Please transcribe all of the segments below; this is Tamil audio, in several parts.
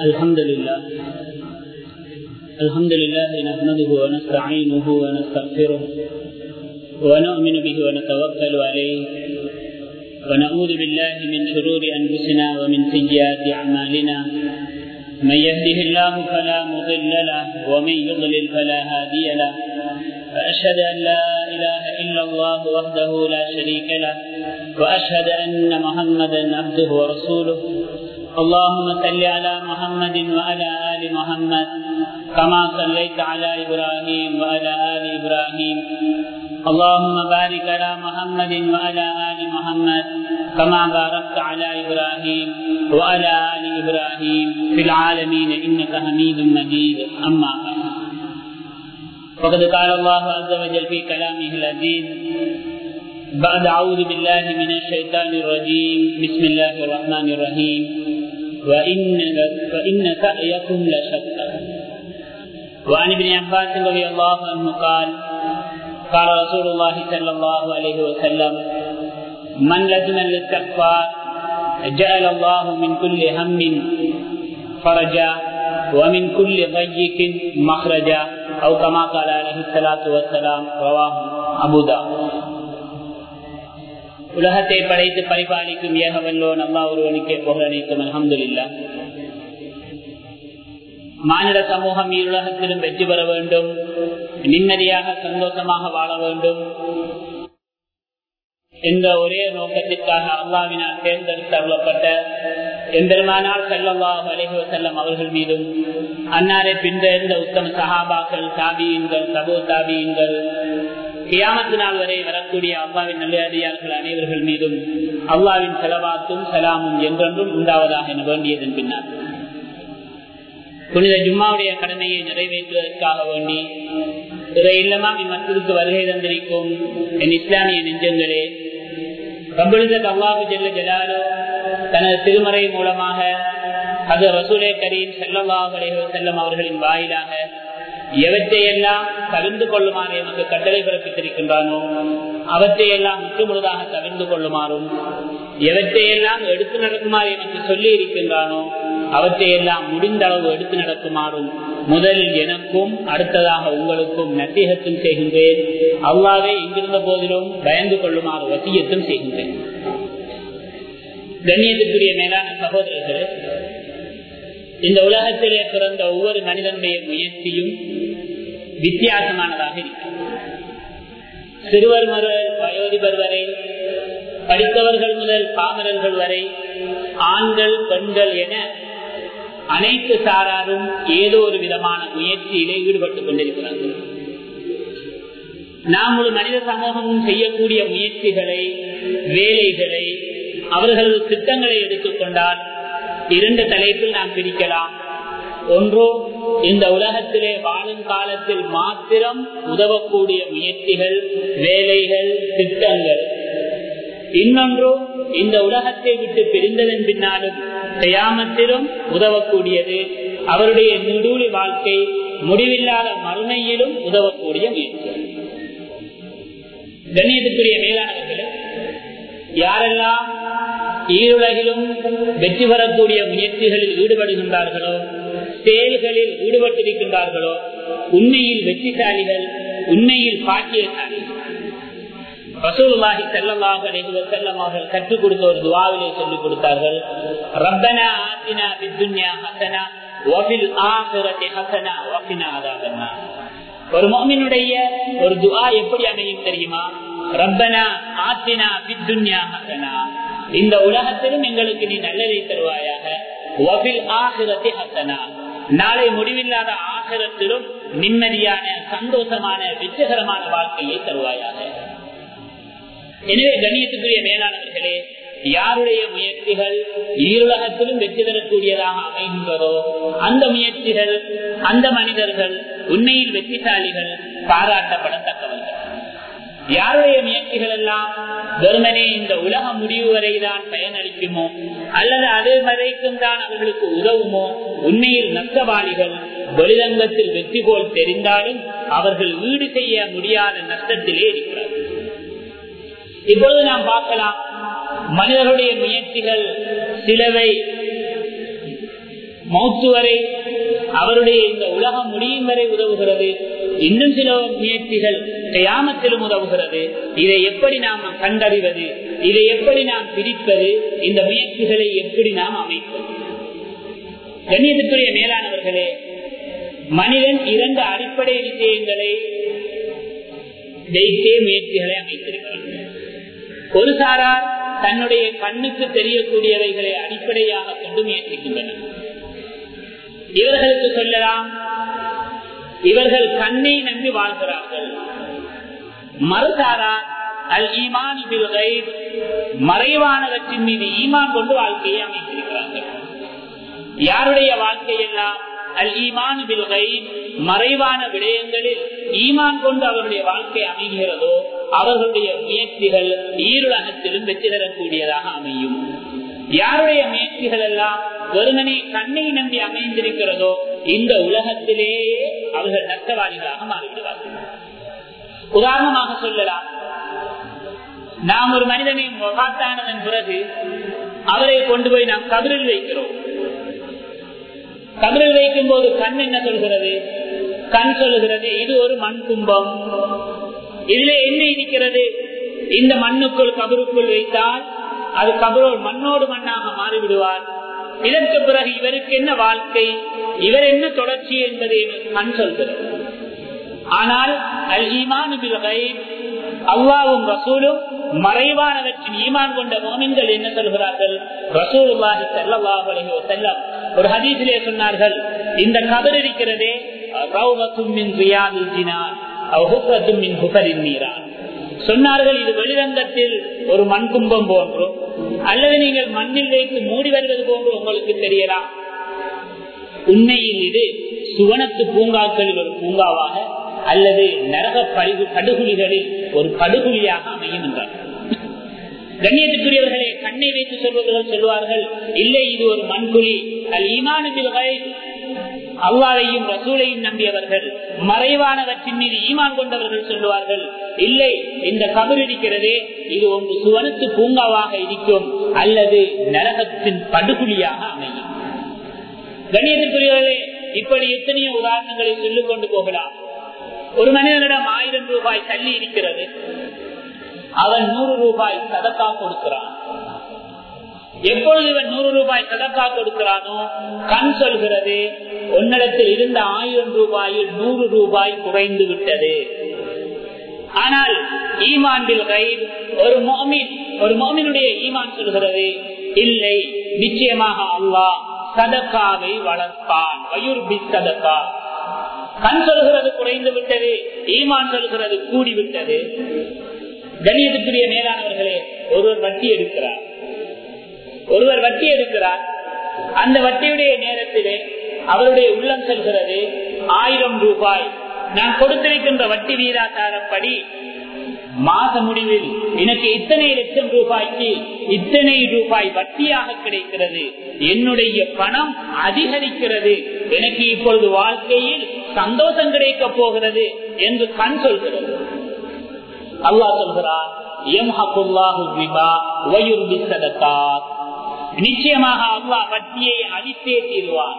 الحمد لله. الحمد لله نحمده ونستعينه ونستغفره ونؤمن به ونتوكل عليه ونعوذ بالله من شرور أنفسنا ومن سيئات أعمالنا. من يهده الله فلا مضل له ومن يضلل فلا هادي له. وأشهد أن لا إله إلا الله وحده لا شريك له. وأشهد أن محمدا عبده ورسوله. اللهم صل على محمد وعلى آل محمد كما صليت على إبراهيم وعلى آل إبراهيم. اللهم بارك على محمد وعلى آل محمد كما باركت على إبراهيم وعلى آل إبراهيم في العالمين. إنك حميد مجيد. أما بعد. فقد قال الله عز وجل في كلامه العزيز بعد أعوذ بالله من الشيطان الرجيم. بسم الله الرحمن الرحيم. وإن, وإن سعيكم لشتى. وعن ابن عباس رضي الله عنه قال قال رسول الله صلى الله عليه وسلم من لزم الاستغفار جعل الله من كل هم فرجا ومن كل ضيق مخرجا. أو كما قال عليه الصلاة والسلام رواه أبو داود. உலகத்தை படைத்து பரிபாலிக்கும் ஏகவல்லோ நல்லா ஒருவனுக்கே புகழனைக்கும் அலமதுல்லா மாநில சமூகம் உலகத்திலும் வெற்றி பெற வேண்டும். நிம்மதியாக சந்தோஷமாக வாழ வேண்டும். இந்த ஒரே நோக்கத்திற்காக அல்லாவினால் தேர்ந்தெடுத்தப்பட்ட எம்பெருமானால் செல்லல்லாஹ் அலைஹு செல்லம் அவர்கள் மீதும் அன்னாரை பின்தெழுந்த உத்தம சகாபாக்கள் தாபியுங்கள் தபோ தாபியுங்கள் கியாமத்து நாள் வரை வரக்கூடிய அல்லாவின் நல்லடியார்கள் அனைவர்கள் மீதும் அல்லாவின் செலவாத்தும் செலாமும் என்றென்றும் உண்டாவதாக என வேண்டியதன் பின்னால். புனித ஜும்மாவுடைய கடமையை நிறைவேற்றுவதற்காக வேண்டி இதை இல்லமாம் இம்மத்திற்கு வருகை தந்திருக்கும் என் இஸ்லாமிய நெஞ்சங்களே கம்பளித கவ்வாபு ஜெல்ல ஜலாலோ தனது திருமறை மூலமாக அது ரசூலே கரீம் செல்லல்லாஹ் செல்லம் அவர்களின் வாயிலாக எவற்றையெல்லாம் தவிர்ந்து கொள்ளுமாறு எமக்கு கட்டளை பிறப்பித்திருக்கின்றானோ அவற்றையெல்லாம் முற்றுமுழுதாக தவிர்ந்து கொள்ளுமாறும் எவற்றையெல்லாம் எடுத்து நடக்குமாறு எனக்கு சொல்லி இருக்கின்றானோ அவற்றையெல்லாம் முடிந்த அளவு எடுத்து நடக்குமாறும் முதலில் எனக்கும் அடுத்ததாக உங்களுக்கும் நசீகத்தும் செய்கின்றேன். அவ்வாவே இங்கிருந்த போதிலும் பயந்து கொள்ளுமாறு வசியத்தும் செய்கின்றேன். கண்ணியத்துக்குரிய மேலான சகோதரர்களே இந்த உலகத்திலே பிறந்த ஒவ்வொரு மனிதனுடைய முயற்சியும் வித்தியாசமானதாக இருக்கிறது சிறுவர் முதல் வயோதிபர் வரை படித்தவர்கள் முதல் பாமரர்கள் வரை ஆண்கள் பெண்கள் என அனைத்து சாராரும் ஏதோ ஒரு விதமான முயற்சியிலே ஈடுபட்டுக் கொண்டிருக்கிறார்கள். நாம் ஒரு மனித சமூகமும் செய்யக்கூடிய முயற்சிகளை வேலைகளை அவர்களது திட்டங்களை எடுத்துக்கொண்டால் இரண்டு தலைப்பில் நாம் பிரிக்கலாம். ஒன்றோ இந்த உலகத்திலே வாழும் காலத்தில் மாத்திரம் உதவக்கூடிய முயற்சிகள் வேலைகள் திட்டங்கள். இன்னொன்றோ இந்த உலகத்தை விட்டு பிரிந்ததன் பின்னாலும் செய்யாமத்திலும் உதவக்கூடியது. அவருடைய நெடூழி வாழ்க்கை முடிவில்லாத மறுமையிலும் உதவக்கூடிய முயற்சி. கண்ணியத்துக்குரிய மேலானவர்களே யாரெல்லாம் ஈருலகிலும் வெற்றி பெறக்கூடிய முயற்சிகளில் ஈடுபடுகின்றார்களோ செயல்களில் ஈடுபட்டிருக்கின்றார்களோ உண்மையில் வெற்றிசாலிகள் உண்மையில் பாக்கியசாலிகள். ரசூலுல்லாஹி செல்லமாக அலைஹி வஸல்லம் கற்றுக் கொடுத்த ஒரு துவாவிலே சொல்லிக் கொடுத்தார்கள் ரப்பனா ஆத்தினா ஃபித் துன்யா ஹஸனா வ ஃபில் ஒரு முஃமினுடைய ஒரு துவா எப்படி அமையும் தெரியுமா? ரப்பனா ஆத்தினா ஃபித் துன்யா இந்த உலகத்திலும் எங்களுக்கு நீ நல்லதை தருவாயாக. நாளை முடிவில்லாத ஆகிரத்திலும் நிம்மதியான சந்தோஷமான வெற்றிகரமான வாழ்க்கையை தருவாயாக. எனவே கண்ணியத்துக்குரிய மேலானவர்களே யாருடைய முயற்சிகள் ஈருலகத்திலும் வெற்றி தரக்கூடியதாக அமைகின்றதோ அந்த முயற்சிகள் அந்த மனிதர்கள் உண்மையில் வெற்றிசாலிகள் பாராட்டப்படத்தக்க யாருடைய முயற்சிகள் எல்லாம் வெறுமனே இந்த உலக முடிவு வரைதான் பயனளிக்குமோ? அல்லது அது வரைக்கும் தான் அவர்களுக்கு உதவுமோ? உண்மையில் நஷ்டவாளிகள் வெளிரங்கத்தில் வெற்றி போல் தெரிந்தாலும் அவர்கள் ஈடு செய்ய முடியாத நஷ்டத்திலே இருக்கிறார்கள். இப்பொழுது நாம் பார்க்கலாம் மனிதர்களுடைய முயற்சிகள் சிலவை மௌத்து வரை அவருடைய இந்த உலகம் முடியும் வரை உதவுகிறது. இன்னும் சில முயற்சிகள் கயாமத்திலும் உதவுகிறது. இதை எப்படி நாம் கண்டறிவது? இதை எப்படி நாம் பிரிப்பது? இந்த முயற்சிகளை எப்படி நாம் அமைப்பது? கண்ணியத்துக்குரிய மேலானவர்களே மனிதன் இரண்டு அடிப்படை விஷயங்களை வைத்தே முயற்சிகளை அமைத்திருக்கிறார் ஒரு சாரார் தன்னுடைய கண்ணுக்கு தெரியக்கூடியவைகளை அடிப்படையாக கொண்டு முயற்சிக்கின்றனர். இவர்களுக்கு சொல்லலாம் இவர்கள் கண்ணை நம்பி வாழ்கிறார்கள். மறுசாரார் அல் ஈமான் மறைவானவற்றின் மீது ஈமான் கொண்டு வாழ்க்கையை அமைத்திருக்கிறார்கள். யாருடைய வாழ்க்கையெல்லாம் அல் ஈமான் மறைவான விடயங்களில் ஈமான் கொண்டு அவருடைய வாழ்க்கை அமைகிறதோ அவர்களுடைய முயற்சிகள் ஈருலகத்திலும் வெற்றி தரக்கூடியதாக அமையும். யாருடைய முயற்சிகள் எல்லாம் ஒருமனை கண்ணை நம்பி அமைந்திருக்கிறதோ இந்த உலகத்திலேயே அவர்கள் நஷ்டவாதிகளாக மாறிவிடுவார்கள். உதாரணமாக சொல்லலாம். நாம் ஒரு மனிதனை மகாத்தானதன் பிறகு அவரை கொண்டு போய் நாம் கபிரில் வைக்கிறோம். கபிரில் வைக்கும் போது கண் என்ன சொல்கிறது? கண் சொல்லுகிறது இது ஒரு மண் கும்பம். இதுல என்ன இருக்கிறது? இந்த மண்ணுக்குள் கபருக்குள் வைத்தால் அது கபரோல் மண்ணோடு மண்ணாக மாறிவிடுவார். இதற்கு பிறகு இவருக்கு என்ன வாழ்க்கை? இவர் என்ன தொடர்ச்சி என்பதை கண் சொல்கிறது. ஆனால் அல் ஈமான் அல்லாவும் ரசூலும் மறைவானவற்றின் ஈமான் கொண்ட மோமின்கள் என்ன சொல்கிறார்கள்? ரசூலுல்லாஹி சல்லாஹ் அலஹி வசல்லம் ஒரு ஹதீஸிலே சொன்னார்கள் இந்த கபர் இருக்கிறதே சொன்னார்கள் இது வெளிரங்கத்தில் ஒரு மண் கும்பம் போன்றும் அல்லது நீங்கள் மண்ணில் வைத்து மூடி வருவது போன்று உங்களுக்கு தெரியலாம். உண்மையில் இது சுவனத்து பூங்காக்களில் ஒரு பூங்காவாக அல்லது நரக பழிவு படுகொலிகளில் ஒரு படுகொலியாக அமையும் என்றார். கண்ணியத்துக்குரியவர்களே கண்ணை வைத்து சொல்பவர்கள் சொல்வார்கள் இல்லை இது ஒரு மண்குழி. அல் ஈமானுபில் அல்லாவையும் ரசூலையும் நம்பியவர்கள் மறைவானவற்றின் மீது ஈமான் கொண்டவர்கள் சொல்லுவார்கள் இல்லை இந்த கபர் இருக்கிறதே இது ஒன்று சுவனத்து பூங்காவாக இருக்கும் அல்லது நரகத்தின் படுகொலியாக அமையும். கணியத்திற்குரியவர்களே இப்படி எத்தனையோ உதாரணங்களை சொல்லிக் கொண்டு போகலாம். ஒரு மனிதனிடம் ஆயிரம் ரூபாய் தள்ளி இருக்கிறது. அவன் நூறு ரூபாய் சதக்கா கொடுக்கிறான். எப்பொழுது இவன் நூறு ரூபாய் சதக்கா கொடுக்கிறானோ கண் சொல்கிறது உன்னிடத்தில் இருந்த ஆயிரம் ரூபாயில் நூறு ரூபாய் குறைந்து விட்டது. ஆனால் ஈமான்பில் கைல் ஒரு மோமின் ஒரு மோமினுடைய ஈமான் சொல்கிறது இல்லை நிச்சயமாக அல்லாஹ் சதக்காவை வளர்ப்பான். வயுர்பி சதக்கா. கண் சொல்கிறது குறைந்து விட்டது ஈமான் சொல்கிறது கூடிவிட்டது கணியத்துக்குரிய மேலானவர்களே ஒருவர் வட்டி எடுக்கிறார். ஒருவர் வட்டி எடுக்கிறார். அந்த வட்டியுடைய நேரத்திலே அவருடைய உள்ளம் செல்கிறது. ஆயிரம் ரூபாய். நான் கொடுத்திருக்கின்ற வட்டி வீராசாரப்படி மாத முடிவில் எனக்கு இத்தனை லட்சம் ரூபாய்க்கு இத்தனை ரூபாய் வட்டியாக கிடைக்கிறது. என்னுடைய பணம் அதிகரிக்கிறது. எனக்கு இப்பொழுது வாழ்க்கையில் சந்தோஷம் கிடைக்க போகிறது என்று கண் சொல்கிறது. அல்லாஹ் சொல்கிறார் நிச்சயமாக அல்லாஹ் வட்டியை அழித்தே தீர்வார்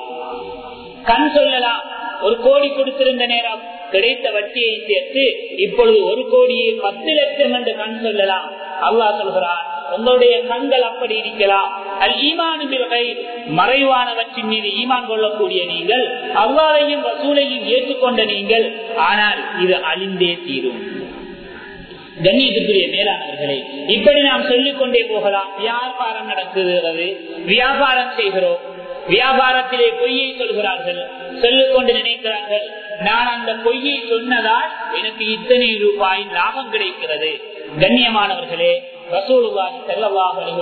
கண் சொல்லலாம் ஒரு கோடி கொடுத்திருந்த நேரம் கிடைத்த வட்டியை சேர்த்து இப்பொழுது ஒரு கோடியே பத்து லட்சம் என்று கண் சொல்லலாம். அல்லாஹ் சொல்கிறார் உங்களுடைய கண்கள் அப்படி இருக்கலாம். அல் ஈமானுமில்கை மறைவானவற்றின் மீது ஈமான் கொள்ளக்கூடிய நீங்கள் அவ்வாறையும் வசூலையும் ஏற்றுக்கொண்ட நீங்கள் ஆனால் இது அழிந்தே தீரும். கண்ணியத்துக்குரிய மேலானவர்களே இப்படி நாம் சொல்லிக் கொண்டே போகலாம். வியாபாரம் நடக்குகிறது வியாபாரம் செய்கிறோம். வியாபாரத்திலே பொய்யை சொல்கிறார்கள் சொல்லிக் கொண்டு நினைக்கிறார்கள். நான் அந்த பொய்யை சொன்னதால் எனக்கு இத்தனை ரூபாய் லாபம் கிடைக்கிறது. கண்ணியமானவர்களே ரசூலுல்லாஹி ஸல்லல்லாஹு அலைஹி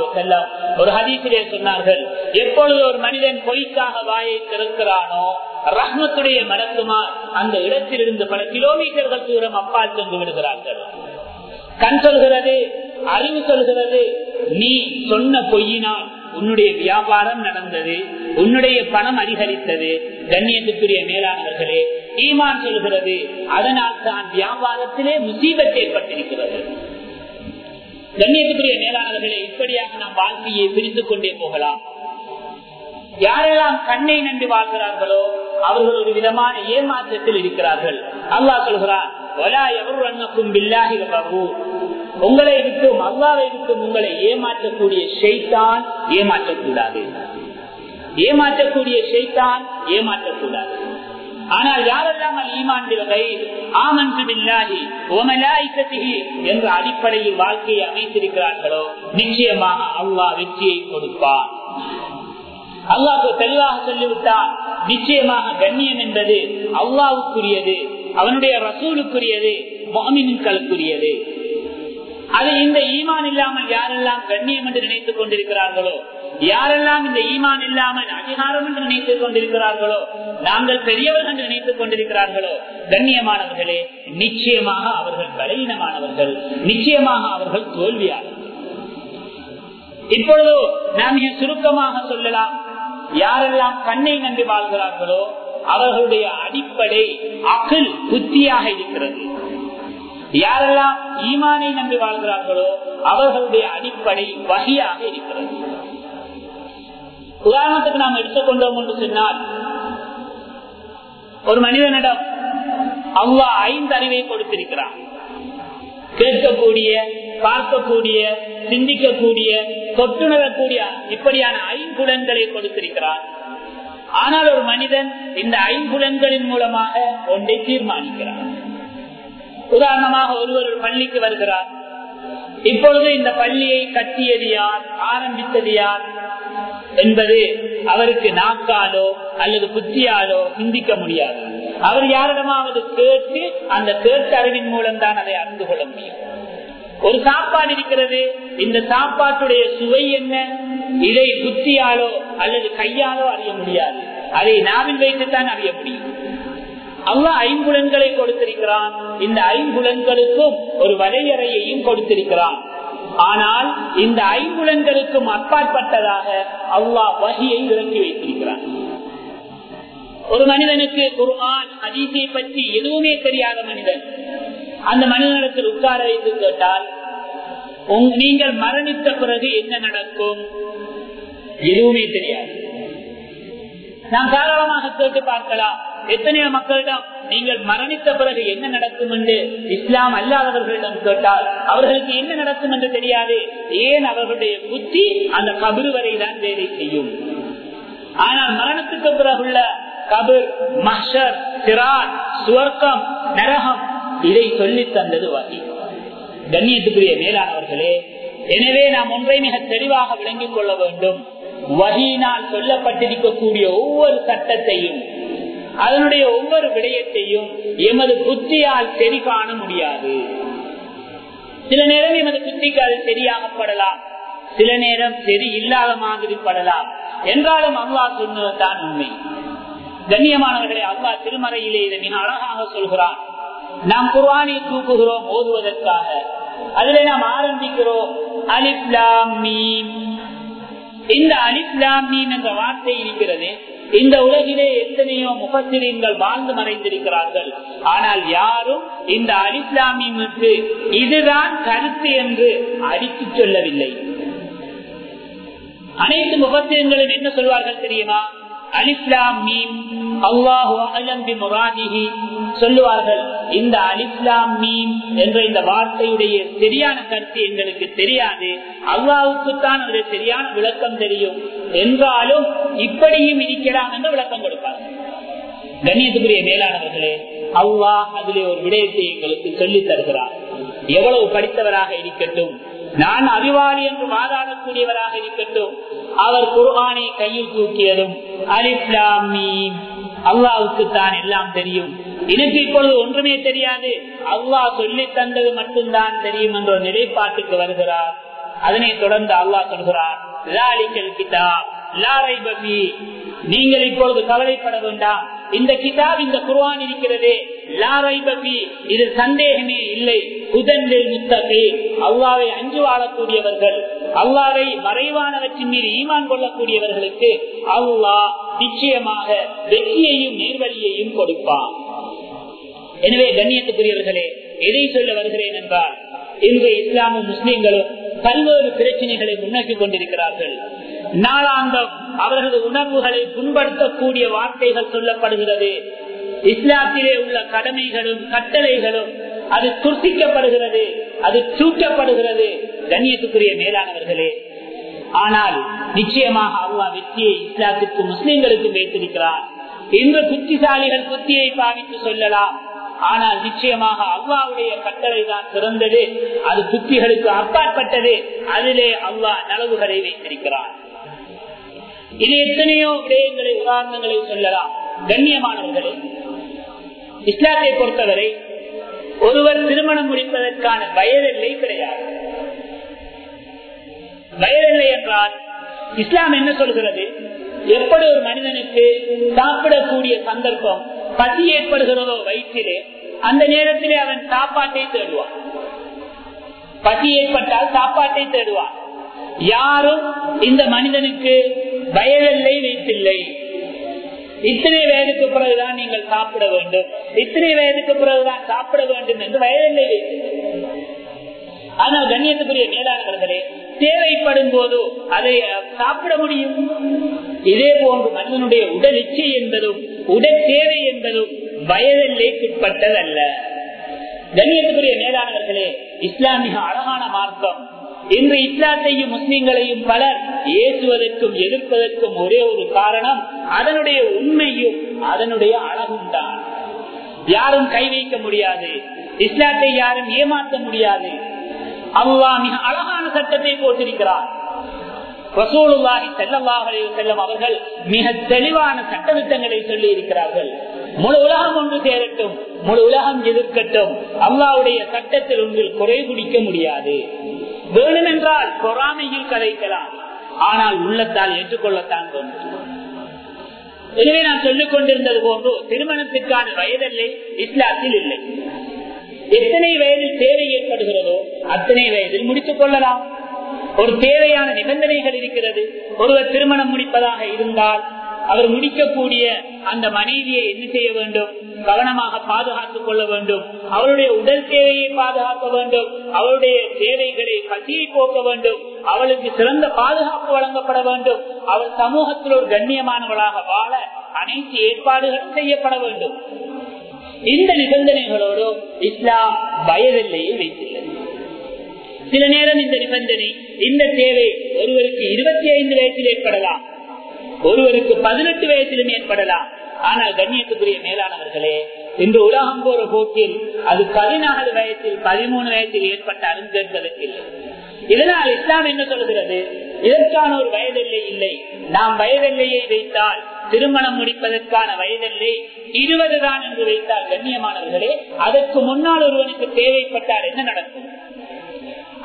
ஒரு ஹதீஸிலே சொன்னார்கள் எப்பொழுது ஒரு மனிதன் பொய்க்காக வாயை திறக்கிறானோ ரஹ்மத்துடைய மரத்துமார் அந்த இடத்திலிருந்து பல கிலோமீட்டர்கள் தூரம் அப்பால் சென்று விடுகிறார்கள். கண் சொல்கிறது அறிவு சொல்கிறது நீ சொன்ன பொய்யினால் உன்னுடைய வியாபாரம் நடந்தது உன்னுடைய பணம் அதிகரித்தது கண்ணியத்துக்குரிய மேலானவர்களே. ஈமான் சொல்கிறது அதனால் தான் வியாபாரத்திலே முசீபத் ஏற்பட்டிருக்கிறது. கண்ணியத்துக்குரிய மேலானவர்களை இப்படியாக நாம் வாழ்க்கையை பிரித்துக் கொண்டே போகலாம். யாரெல்லாம் கண்ணை நம்பி வாழ்கிறார்களோ அவர்கள் ஒரு விதமான ஏமாற்றத்தில் இருக்கிறார்கள். அல்லாஹ் சொல்கிறார் உங்களை விட்டும் அல்லாவை விட்டும் உங்களை ஏமாற்றக்கூடிய ஷெய்தான் ஏமாற்றக்கூடாது. ஏமாற்றக்கூடிய ஷெய்தான் ஏமாற்றக்கூடாது. ஆனால் யாரெல்லாம் ஈமான் ஆமன் என்ற அடிப்படையில் வாழ்க்கையை அமைத்திருக்கிறார்களோ நிச்சயமாக அல்லாஹ் வெற்றியை கொடுப்பார் அல்லாஹ் தெளிவாக சொல்லிவிட்டால் நிச்சயமாக கண்ணியம் என்பது அல்லாவுக்குரியது அவனுடைய ரசூலுக்குரியது மாமின்களுக்குரியது அது இந்த ஈமான் இல்லாமல் யாரெல்லாம் கண்ணியம் என்று நினைத்துக் கொண்டிருக்கிறார்களோ யாரெல்லாம் இந்த ஈமான் இல்லாமல் அதிகாரம் என்று நினைத்துக் கொண்டிருக்கிறார்களோ நாங்கள் பெரியவர்கள் என்று நினைத்துக் கொண்டிருக்கிறார்களோ கண்ணியமானவர்களே நிச்சயமாக அவர்கள் பலவீனமானவர்கள் நிச்சயமாக அவர்கள் தோல்வியாளர்கள் இப்பொழுது நாம் மிக சுருக்கமாக சொல்லலாம் யாரெல்லாம் கண்ணை நம்பி வாழ்கிறார்களோ அவர்களுடைய அடிப்படை அகில் புத்தியாக இருக்கிறது. யாரெல்லாம் ஈமானை நம்பி வாழ்கிறார்களோ அவர்களுடைய அடிப்படை வகையாக இருக்கிறது. உதாரணத்துக்கு நாம் எடுத்துக்கொண்டோம் என்று சொன்னால் ஒரு மனிதனிடம் அவ்வா ஐந்து அறிவை கொடுத்திருக்கிறான். கேட்கக்கூடிய பார்க்கக்கூடிய சிந்திக்கக்கூடிய தொட்டுணரக்கூடிய இப்படியான ஐம்புலன்களை கொடுத்திருக்கிறான். ஆனால் ஒரு மனிதன் இந்த ஐம்புலன்களின் மூலமாக ஒன்றை தீர்மானிக்கிறான். உதாரணமாக ஒருவர் பள்ளிக்கு வருகிறார். இப்பொழுது இந்த பள்ளியை கட்டியது யார்? ஆரம்பித்தது யார்? என்பது அவருக்கு நாக்காலோ அல்லது புத்தியாலோ சிந்திக்க முடியாது. அவர் யாரிடமாவது கேட்டு அந்த கேட்டு அறிவின் மூலம் தான் அதை அறிந்து கொள்ள முடியும். ஒரு சாப்பாடு இருக்கிறது. இந்த சாப்பாட்டுடைய சுவை என்ன? இதை புத்தியாலோ அல்லது கையாலோ அறிய முடியாது. அதை நாவில் வைத்துத்தான் அறிய முடியும். அல்லா ஐம்புலன்களை கொடுத்திருக்கிறான். இந்த ஐம்புலன்களுக்கும் ஒரு வரையறையையும் கொடுத்திருக்கிறான். ஆனால் இந்த ஐம்புலன்களுக்கும் அப்பாற்பட்டதாக அல்லாஹ் வகையை இறக்கி வைத்திருக்கிறான். ஒரு மனிதனுக்கு குர்ஆன் அதிசை பற்றி எதுவுமே தெரியாத மனிதன். அந்த மனிதனிடத்தில் உட்கார வைத்து கேட்டால் நீங்கள் மரணித்த பிறகு என்ன நடக்கும்? எதுவுமே தெரியாது. நாம் தாராளமாக கேட்டு பார்க்கலாம். எத்தனையோ மக்களிடம் நீங்கள் மரணித்த பிறகு என்ன நடக்கும் என்று இஸ்லாம் அல்லாதவர்களிடம் கேட்டால் அவர்களுக்கு என்ன நடக்கும் என்று தெரியாது. ஏன் அவர்களுடைய புத்தி அந்த கபரு வரைதான் வேலை செய்யும்? ஆனால் மரணத்துக்கு பிறகுள்ள கபர் மஷர் சிரான் சுவர்க்கம் நரகம் இதை சொல்லி தந்தது வகை கண்ணியத்துக்குரிய மேலானவர்களே எனவே நாம் ஒன்றை மிக தெளிவாக விளங்கிக் கொள்ள வேண்டும். வகையினால் சொல்லப்பட்டிருக்கக்கூடிய ஒவ்வொரு சட்டத்தையும் அதனுடைய ஒவ்வொரு விடயத்தையும் எமது புத்தியால் சரி காண முடியாது. சில நேரம் எமது புத்திக்கு அது சரியாகப்படலாம் சில நேரம் சரி இல்லாத மாதிரி படலாம். என்றாலும் அல்லா சொன்னதுதான் உண்மை. கண்ணியமானவர்களை அல்லா திருமறையிலே இதை மிக அழகாக சொல்கிறான். நாம் குர்வானை தூக்குகிறோம் ஓதுவதற்காக. அதிலே நாம் ஆரம்பிக்கிறோம் அலிப்லாம் மீன் இந்த அலிப்லாம் மீன் என்ற வார்த்தை இருக்கிறது. இந்த உலகிலே எத்தனையோ முகத்திரீன்கள் வாழ்ந்து மறைந்திருக்கிறார்கள். ஆனால் யாரும் இந்த அலிஸ்லாமியமுக்கு இதுதான் கருத்து என்று அடித்து சொல்லவில்லை. அனைத்து முகத்திரங்களும் என்ன சொல்வார்கள் தெரியுமா? அலிஸ்லாம் அல்லாஹு அலம்பி சொல்லுவார்கள் இந்த அலிஸ்லாம் மீம் என்ற இந்த வார்த்தையுடைய சரியான கருத்து எங்களுக்கு தெரியாது. அல்லாவுக்குத்தான் அதனுடைய சரியான விளக்கம் தெரியும். என்றாலும் இப்படியும் இருக்கிறான் என்று விளக்கம் கொடுப்பார்கள் கண்ணியத்துக்குரிய மேலானவர்களே அல்லாஹ் அதிலே ஒரு விடயத்தை எங்களுக்கு சொல்லித் தருகிறார். எவ்வளவு படித்தவராக இருக்கட்டும் நான் அறிவாளி என்று வாதாடக்கூடியவராக இருக்கட்டும் அவர் குர்ஆனை கையில் தூக்கியதும் அலிப்லாமீம் அல்லாவுக்கு தான் எல்லாம் தெரியும். எனக்கு இப்பொழுது ஒன்றுமே தெரியாது. அல்லாஹ் சொல்லி தந்தது மட்டும்தான் தெரியும் என்ற நிலைப்பாட்டுக்கு வருகிறார். அதனை தொடர்ந்து அல்லாஹ் சொல்கிறார் நீங்கள் இப்பொழுது கவலைப்பட வேண்டாம். இந்த கிதாப் இந்த குர்வான் இருக்கிறதே. லாரைபி இது சந்தேகமே இல்லை. புதன்கள் முத்தகை அல்லாவை அஞ்சு வாழக்கூடியவர்கள் அல்லாவை மறைவானவற்றின் மீது ஈமான் கொள்ளக்கூடியவர்களுக்கு அல்லாஹ் நிச்சயமாக வெற்றியையும் நேர்வழியையும் கொடுப்பான். எனவே கண்ணியத்துக்குரியவர்களே எதை சொல்ல வருகிறேன் என்றால் இன்று இஸ்லாமும் முஸ்லீம்களும் பல்வேறு பிரச்சனைகளை முன்னோக்கி கொண்டிருக்கிறார்கள். நாளாந்தம் அவர்களது உணர்வுகளை புண்படுத்தக்கூடிய வார்த்தைகள் சொல்லப்படுகிறது. இஸ்லாத்திலே உள்ள கடமைகளும் கட்டளைகளும் அது துர்த்திக்கப்படுகிறது அது சூட்டப்படுகிறது கண்ணியத்துக்குரிய மேலானவர்களே ஆனால் நிச்சயமாக அவ்வா வெற்றியை இஸ்லாத்திற்கு முஸ்லிம்களுக்கு வைத்திருக்கிறார் இன்று புத்திசாலிகள் புத்தியை பாவித்து சொல்லலாம். ஆனால் நிச்சயமாக அல்லாவுடைய கட்டளை தான் சிறந்தது அது புத்திகளுக்கு அப்பாற்பட்டது. அதிலே அவ்வா நலவுகளை வைத்திருக்கிறார் இது எத்தனையோ விடயங்களை உதாரணங்களை சொல்லலாம். கண்ணியமானவர்களே இஸ்லாத்தை பொறுத்தவரை ஒருவர் திருமணம் முடிப்பதற்கான வயதில்லை கிடையாது. வயதில்லை என்றால் இஸ்லாம் என்ன சொல்கிறது? எப்படி ஒரு மனிதனுக்கு சாப்பிடக்கூடிய சந்தர்ப்பம் பசி ஏற்படுகிறதோ வயிற்றிலே அந்த நேரத்திலே அவன் சாப்பாட்டை தேடுவான். பசி ஏற்பட்டால் சாப்பாட்டை தேடுவான். யாரும் இந்த மனிதனுக்கு வயதில்லை வைத்தில்லை இத்தனை வயதுக்கு பிறகுதான் நீங்கள் சாப்பிட வேண்டும். இத்தனை வயதுக்கு பிறகுதான் சாப்பிட வேண்டும் என்று வயதில்லை ஆனால் கண்ணியத்துக்குரிய மேலாளர்களே தேவைப்படும் போது அதை சாப்பிட முடியும். இதே போன்று மனிதனுடைய உடல் இச்சை என்பதும் உடல் தேவை என்பதும் வயதில்லைக்குட்பட்டதல்ல கண்ணியத்துக்குரிய மேலாளர்களே இஸ்லாமிக அழகான மார்க்கம் இன்று இஸ்லாத்தையும் முஸ்லிம்களையும் பலர் ஏசுவதற்கும் எதிர்ப்பதற்கும் ஒரே ஒரு காரணம் அதனுடைய உண்மையும் அதனுடைய அழகும் தான். யாரும் கை வைக்க முடியாது. இஸ்லாத்தை யாரும் ஏமாற்ற முடியாது. அவ்வா மிக அழகான சட்டத்தை போட்டிருக்கிறார். ரசூலுல்லாஹி ஸல்லல்லாஹு அலைஹி அவர்கள் மிக தெளிவான சட்டத்திட்டங்களை சொல்லி இருக்கிறார்கள் முழு உலகம் ஒன்று சேரட்டும் முழு உலகம் எதிர்க்கட்டும். அல்லாவுடைய சட்டத்தில் உங்கள் குறை குடிக்க முடியாது. வேணுமென்றால் பொறாமையில் கதைக்கலாம் ஆனால் உள்ளத்தால் ஏற்றுக்கொள்ளத்தான் தோன்றும் எனவே நான் சொல்லிக் கொண்டிருந்தது போன்று திருமணத்திற்கான வயதில்லை இஸ்லாத்தில் இல்லை. எத்தனை வயதில் தேவை ஏற்படுகிறதோ அத்தனை வயதில் முடித்துக் கொள்ளலாம். ஒரு தேவையான நிபந்தனைகள் இருக்கிறது. ஒருவர் திருமணம் முடிப்பதாக இருந்தால் அவர் முடிக்கக்கூடிய அந்த மனைவியை என்ன செய்ய வேண்டும்? கவனமாக பாதுகாத்துக் கொள்ள வேண்டும். அவருடைய உடல் தேவையை பாதுகாக்க வேண்டும். அவருடைய தேவைகளை பசியை போக்க வேண்டும். அவளுக்கு சிறந்த பாதுகாப்பு வழங்கப்பட வேண்டும். அவள் சமூகத்தில் ஒரு கண்ணியமானவளாக வாழ அனைத்து ஏற்பாடுகளும் செய்யப்பட வேண்டும். இந்த நிபந்தனைகளோடு இஸ்லாம் வயதில்லையே வைத்துள்ளது சில நேரம் இந்த நிபந்தனை இந்த தேவை ஒருவருக்கு இருபத்தி ஐந்து வயசில் ஏற்படலாம். ஒருவருக்கு பதினெட்டு வயசிலும் ஏற்படலாம். ஆனால் கண்ணியத்துக்குரிய மேலானவர்களே இந்த உலகம் போற போக்கில் அது பதினாலு வயசில் பதிமூணு வயசில் ஏற்பட்டாலும் கேட்பதற்கில்லை. இதனால் இஸ்லாம் என்ன சொல்கிறது இதற்கான ஒரு வயதெல்லை இல்லை. நாம் வயதெல்லையை வைத்தால் திருமணம் முடிப்பதற்கான வயதெல்லை இருபது தான் என்று வைத்தால் கண்ணியமானவர்களே அதற்கு முன்னால் ஒருவனுக்கு தேவைப்பட்டால் என்ன நடக்கும்?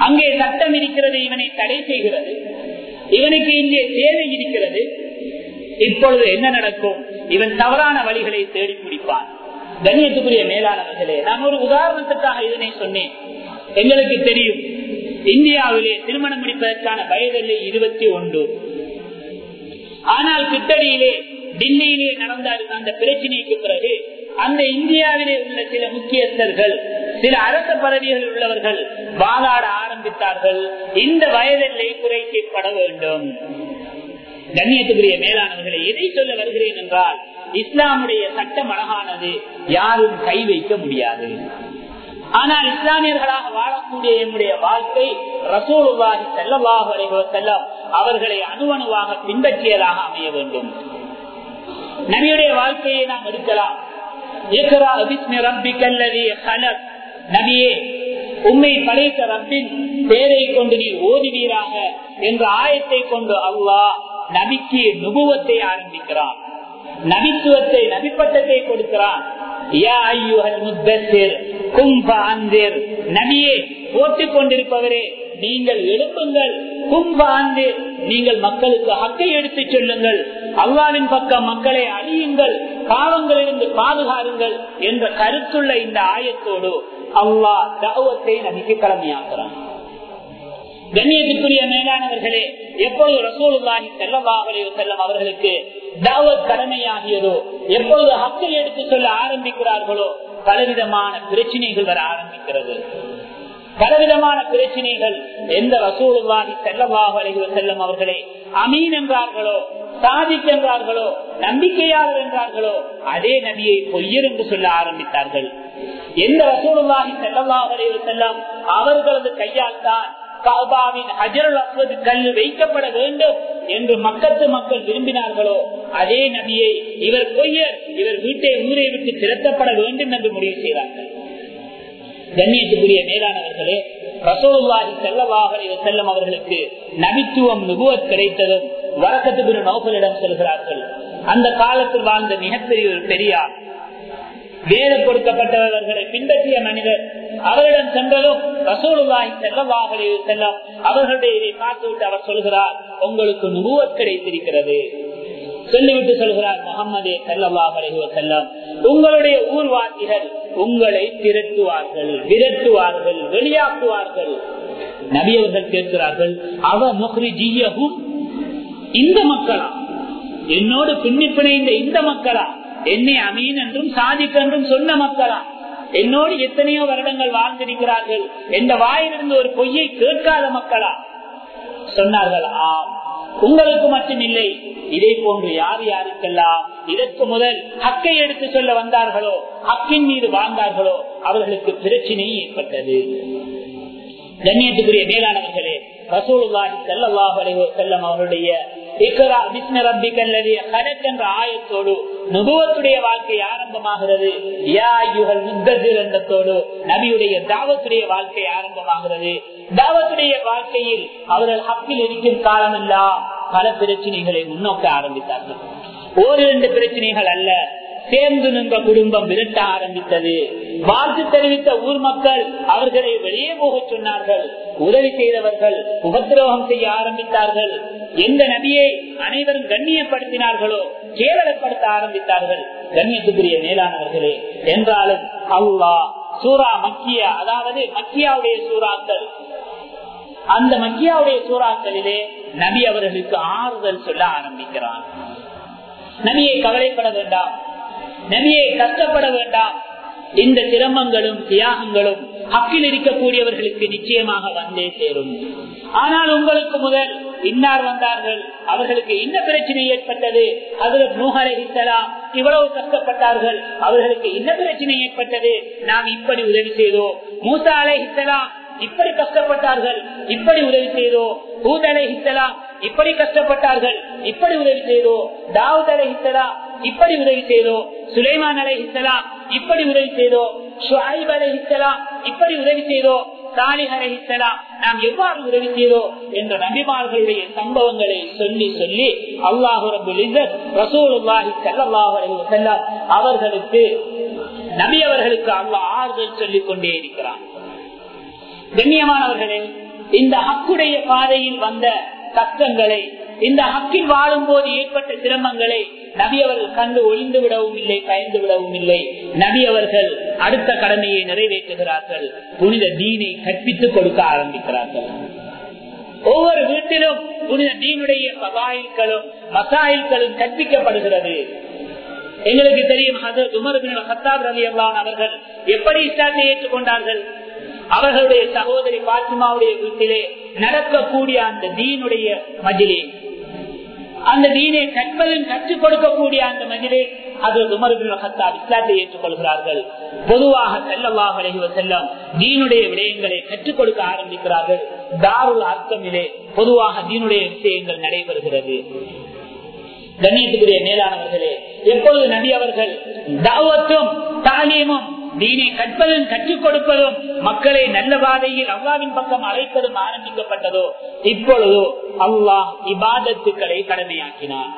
அங்கே சட்டம் இருக்கிறது இவனை தடை செய்கிறது. இவனுக்கு இங்கே தேவை இருக்கிறது. இப்பொழுது என்ன நடக்கும்? இவன் தவறான வழிகளை தேடி பிடிப்பான். கண்ணியத்துக்குரிய மேலானவர்களே நான் ஒரு உதாரணத்துக்காக இதனை சொன்னேன். எங்களுக்கு தெரியும் இந்தியாவிலே திருமணம் முடிப்பதற்கான வயதில்லை இருபத்தி ஒன்று. ஆனால் கிட்டடியிலே டில்லியிலே நடந்த அந்த பிரச்சனைக்கு பிறகு அந்த இந்தியாவிலே உள்ள சில முக்கியஸ்தர்கள் சில அரச பதவிகள் உள்ளவர்கள் வாதாட ஆரம்பித்தார்கள். இந்த வயதில்லை குறைக்கப்பட வேண்டும். கண்ணியத்துக்குரிய மேலானவர்களை எதை சொல்ல வருகிறேன் என்றால் இஸ்லாமுடைய சட்டம் அழகானது யாரும் கை வைக்க முடியாது. ஆனால் இஸ்லாமியர்களாக வாழக்கூடிய என்னுடைய வாழ்க்கை ரசூலுல்லாஹி செல்லவாக செல்லம் அவர்களை அணுவணுவாக பின்பற்றியதாக அமைய வேண்டும். நபியுடைய வாழ்க்கையை நாம் எடுக்கலாம். நபியே உண்மை படைத்த ரப்பின் பேரை கொண்டு நீ ஓதுவீராக என்ற ஆயத்தை கொண்டு அல்லாஹ் நபிக்கு நுபுவத்தை ஆரம்பிக்கிறான். நபித்துவத்தை நபிப்பட்டத்தை கொடுக்கிறான். நபியே போட்டுக் கொண்டிருப்பவரே நீங்கள் எழுப்புங்கள் கும்பாந்து நீங்கள் மக்களுக்கு ஹக்கை எடுத்துச் சொல்லுங்கள். அல்லாவின் பக்கம் மக்களை அழியுங்கள். பாவங்களிலிருந்து பாதுகாருங்கள் என்ற கருத்துள்ள இந்த ஆயத்தோடு அல்லாஹ் தகவத்தை நபிக்கு கடமையாக்குறான். கண்ணியத்துக்குரிய மேலானவர்களே எப்பொழுது ரசூலுல்லாஹி செல்லவாகலே செல்லம் அவர்களுக்கு தாவத் கடமையாகியதோ எப்பொழுது ஹக்கை எடுத்து சொல்ல ஆரம்பிக்கிறார்களோ பலவிதமான பிரச்சனைகள் வர ஆரம்பிக்கிறது. பலவிதமான பிரச்சனைகள் எந்த ரசூலுல்லாஹி செல்லவாக அலைவர் செல்லும் அவர்களே அமீன் என்றார்களோ சாதிக் என்றார்களோ நம்பிக்கையாளர் என்றார்களோ அதே நபியை பொய்யர் என்று சொல்ல ஆரம்பித்தார்கள். எந்த ரசூலுல்லாஹி செல்லவாக அலைவர் செல்லம் அவர்களது கையால் தான் காபாவின் அஜரல் அஸ்வது கல் வைக்கப்பட வேண்டும் என்று மக்கத்து மக்கள் விரும்பினார்களோ அதே நபியை இவர் பொய்யர் இவர் வீட்டை ஊரை விட்டு திரட்டப்பட வேண்டும் என்று முடிவு செய்தார்கள். கண்ணியத்துக்குரிய மேலானவர்களே ரசோல்லாஹி செல்லவாக இவர் செல்லும் அவர்களுக்கு நபித்துவம் நுகுவத் கிடைத்ததும் வழக்கத்து நோக்கலிடம் செல்கிறார்கள். அந்த காலத்தில் வாழ்ந்த மிகப்பெரிய ஒரு பெரியார் வேறு கொடுக்கப்பட்டவர்களை பின்பற்றிய மனிதர் அவரிடம் சென்றதும் ரசூலுல்லாஹி செல்லவாக செல்லம் அவர்களுடைய இதை பார்த்துவிட்டு அவர் சொல்கிறார் உங்களுக்கு நுகுவத் கிடைத்திருக்கிறது. சொல்லிவிட்டு சொல்கிறார் முகமதே செல்லவாக செல்லம் உங்களுடைய ஊர்வாசிகள் உங்களை திரட்டுவார்கள் விரட்டுவார்கள் வெளியாக்குவார்கள். நபியவர்கள் கேட்கிறார்கள் அவ முகரி இந்த மக்களா? என்னோடு பின்னி பிணைந்த இந்த மக்களா? என்னை அமீன் என்றும் சாதிக் என்றும் சொன்ன மக்களா? என்னோடு எத்தனையோ வருடங்கள் வாழ்ந்திருக்கிறார்கள் எந்த வாயிலிருந்து ஒரு பொய்யை கேட்காத மக்களா? சொன்னார்கள் ஆம். உங்களுக்கு மட்டும் இல்லை. இதே போன்று யார் யாருக்கெல்லாம் இதற்கு முதல் ஹக்கை எடுத்து சொல்ல வந்தார்களோ ஹக்கின் மீது வாழ்ந்தார்களோ அவர்களுக்கு பிரச்சினை ஏற்பட்டது. கண்ணியத்துக்குரிய மேலானவர்களே ரசூலுல்லாஹி ஸல்லல்லாஹு செல்லம் அவருடைய என்ற ஆயத்தோடு நுபுவத்துடைய வாழ்க்கை ஆரம்பமாகிறது. யா அய்யுஹல் முத்தஸிர் என்றதோடு நபியுடைய தாவத்துடைய வாழ்க்கை ஆரம்பமாகிறது. தாவத்துடைய வாழ்க்கையில் அவர்கள் ஹப்பில் இருக்கும் காலமெல்லாம் பல பிரச்சனைகளை முன்னோக்க ஆரம்பித்தார்கள். ஓரிரண்டு பிரச்சனைகள் அல்ல. சேர்ந்து நின்ற குடும்பம் விரட்ட ஆரம்பித்தது. வாழ்த்து தெரிவித்த ஊர் மக்கள் அவர்களை வெளியே போக சொன்னார்கள். உதவி செய்தவர்கள் உபத்திரோகம் செய்ய ஆரம்பித்தார்கள். எந்த நபியை அனைவரும் கண்ணியப்படுத்தினார்களோ கேவலப்படுத்த ஆரம்பித்தார்கள். கண்ணியத்துக்குரிய மேலானவர்களே என்றாலும் அவ்வா சூரா மக்கியா அதாவது மக்கியாவுடைய சூறாக்கள் அந்த மக்கியாவுடைய சூறாக்களிலே நபி அவர்களுக்கு ஆறுதல் சொல்ல ஆரம்பிக்கிறான். நபியை கவலைப்பட வேண்டாம். நபியை கஷ்டப்பட வேண்டாம். இந்த சிரமங்களும் தியாகங்களும் ஹக்கில் இருக்கக்கூடியவர்களுக்கு நிச்சயமாக வந்தே சேரும். ஆனால் உங்களுக்கு முதல் இன்னார் வந்தார்கள். அவர்களுக்கு இந்த பிரச்சனை ஏற்பட்டது? அதில் நூகலாம் இவ்வளவு கஷ்டப்பட்டார்கள். அவர்களுக்கு இந்த பிரச்சனை ஏற்பட்டது? நாம் இப்படி உதவி செய்தோம். மூசா அலைகித்தலாம் இப்படி கஷ்டப்பட்டார்கள். இப்படி உதவி செய்தோ பூதலை ஹித்தலாம் இப்படி கஷ்டப்பட்டார்கள் இப்படி உதவி செய்தோ தாவூத் அலைஹித்தலாம் இப்படி உதவி செய்தோ சுலைமான் அலைஹித்தலாம் இப்படி உதவி செய்தோ ஷுஐப் அலைஹித்தலாம் இப்படி உதவி செய்தோ சாலிஹ் அலைஹித்தலாம் நாம் எவ்வாறு உதவி செய்தோ என்ற நபிமார்களுடைய சம்பவங்களை சொல்லி சொல்லி அல்லாஹு அவர்களுக்கு நபி அவர்களுக்கு அல்லாஹ் ஆறுதல் சொல்லிக் கொண்டே இருக்கிறான். கண்ணியமானவர்களே இந்த ஹக்குடைய பாதையில் வந்த கஷ்டங்களை இந்த ஹக்கில் வாழும் போது ஏற்பட்ட சிரமங்களை நபி அவர்கள் கண்டு ஒளிந்து விடவும் இல்லை பயந்து விடவும் இல்லை. நபி அவர்கள் அடுத்த கடமையை நிறைவேற்றுகிறார்கள். புனித தீனை கற்பித்துக் கொடுக்க ஆரம்பிக்கிறார்கள். ஒவ்வொரு வீட்டிலும் புனித தீனுடைய பகாயில்களும் மசாயில்களும் கற்பிக்கப்படுகிறது. எங்களுக்கு தெரியும் ஹத்தாப் ரவி அவர்கள் எப்படி இஸ்லாத்தை ஏற்றுக்கொண்டார்கள்? அவர்களுடைய சகோதரி பாத்திமாவுடைய வீட்டிலே நடக்கக்கூடிய அந்த தீனுடைய மஜிலே. அந்த தீனை கற்பதும் கற்றுக் கொடுக்கக்கூடிய அந்த மஜிலே அது உமர்ஹத்தாப் இஸ்லாத்தை ஏற்றுக்கொள்கிறார்கள். பொதுவாக செல்லவாக செல்லம் தீனுடைய விடயங்களை கற்றுக் கொடுக்க ஆரம்பிக்கிறார்கள். தாருள் அர்த்தமிலே பொதுவாக தீனுடைய விஷயங்கள் நடைபெறுகிறது. கண்ணியத்துக்குரிய மேலானவர்களே எப்பொழுது நபி அவர்கள் தாவத்தும் தாலியமும் தீனை கற்பதும் கற்றுக் கொடுப்பதும் மக்களை நல்ல பாதையில் அல்லாவின் பக்கம் அழைப்பதும் ஆரம்பிக்கப்பட்டதோ இப்பொழுதோ அல்லாஹ் இபாதத்துக்களை கடமையாக்கினார்